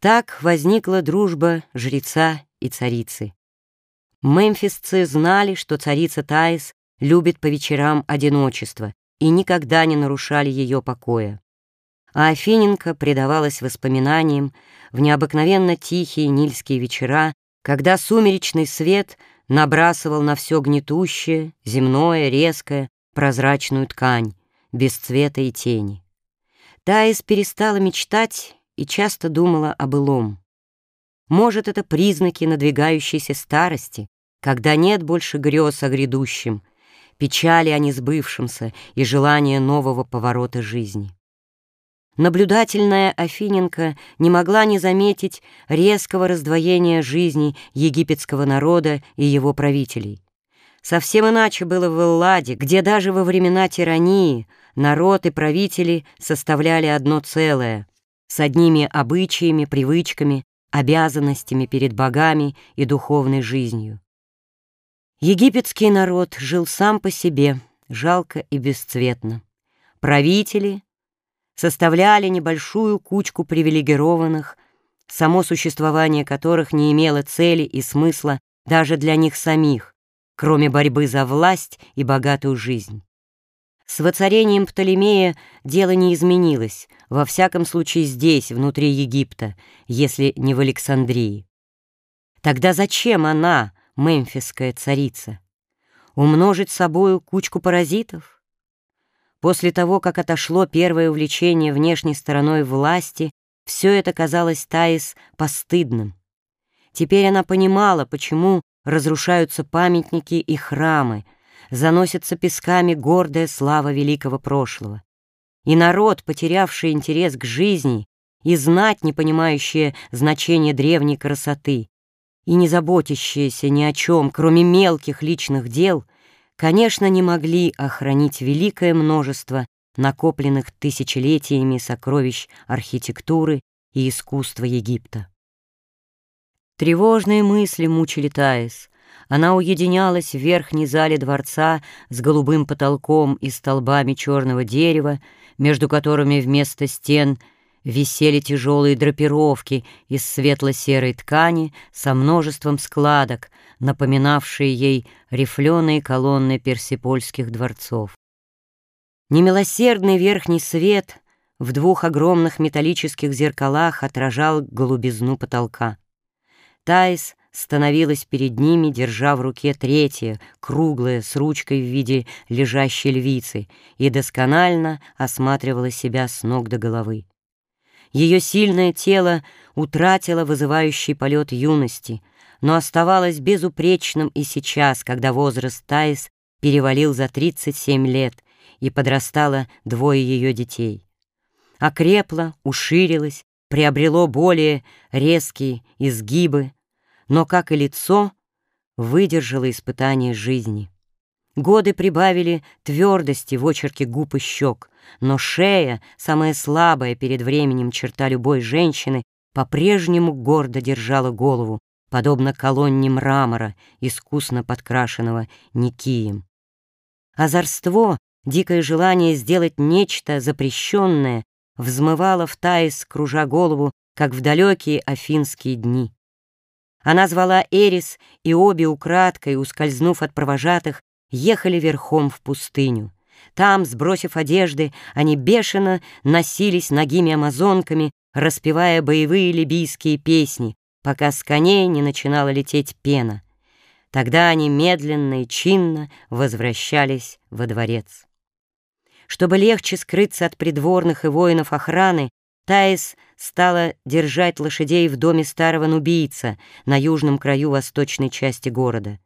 Так возникла дружба жреца и царицы. Мемфисцы знали, что царица Таис любит по вечерам одиночество и никогда не нарушали ее покоя. А Афиненко предавалась воспоминаниям в необыкновенно тихие нильские вечера, когда сумеречный свет набрасывал на все гнетущее, земное, резкое, прозрачную ткань, без цвета и тени. Таис перестала мечтать и часто думала о былом. Может, это признаки надвигающейся старости, когда нет больше грез о грядущем, печали о несбывшемся и желания нового поворота жизни. Наблюдательная Афиненко не могла не заметить резкого раздвоения жизни египетского народа и его правителей. Совсем иначе было в Элладе, где даже во времена тирании народ и правители составляли одно целое, с одними обычаями, привычками, обязанностями перед богами и духовной жизнью. Египетский народ жил сам по себе, жалко и бесцветно. Правители составляли небольшую кучку привилегированных, само существование которых не имело цели и смысла даже для них самих, кроме борьбы за власть и богатую жизнь. С воцарением Птолемея дело не изменилось, во всяком случае здесь, внутри Египта, если не в Александрии. Тогда зачем она, мемфисская царица? Умножить собою кучку паразитов? После того, как отошло первое увлечение внешней стороной власти, все это казалось Таис постыдным. Теперь она понимала, почему разрушаются памятники и храмы, заносится песками гордая слава великого прошлого. И народ, потерявший интерес к жизни, и знать, не понимающее значение древней красоты, и не заботящиеся ни о чем, кроме мелких личных дел, конечно, не могли охранить великое множество накопленных тысячелетиями сокровищ архитектуры и искусства Египта. Тревожные мысли мучили Таис. Она уединялась в верхней зале дворца с голубым потолком и столбами черного дерева, между которыми вместо стен висели тяжелые драпировки из светло-серой ткани со множеством складок, напоминавшие ей рифленые колонны персипольских дворцов. Немилосердный верхний свет в двух огромных металлических зеркалах отражал голубизну потолка. Таис становилась перед ними, держа в руке третье, круглое, с ручкой в виде лежащей львицы, и досконально осматривала себя с ног до головы. Ее сильное тело утратило вызывающий полет юности, но оставалось безупречным и сейчас, когда возраст Таис перевалил за 37 лет и подрастало двое ее детей. Окрепло, уширилось, приобрело более резкие изгибы, но, как и лицо, выдержало испытание жизни. Годы прибавили твердости в очерке губ и щек, но шея, самая слабая перед временем черта любой женщины, по-прежнему гордо держала голову, подобно колонне мрамора, искусно подкрашенного Никием. Озорство, дикое желание сделать нечто запрещенное, взмывало в Таис, кружа голову, как в далекие афинские дни. Она звала Эрис, и обе украдкой, ускользнув от провожатых, ехали верхом в пустыню. Там, сбросив одежды, они бешено носились ногими амазонками, распевая боевые либийские песни, пока с коней не начинала лететь пена. Тогда они медленно и чинно возвращались во дворец. Чтобы легче скрыться от придворных и воинов охраны, Таис стала держать лошадей в доме старого нубийца на южном краю восточной части города.